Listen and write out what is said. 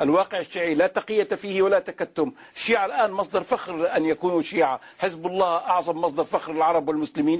الواقع الشيعي لا تقية فيه ولا تكتم. الشيعة الآن مصدر فخر أن يكونوا شيعة. حزب الله أعظم مصدر فخر للعرب والمسلمين.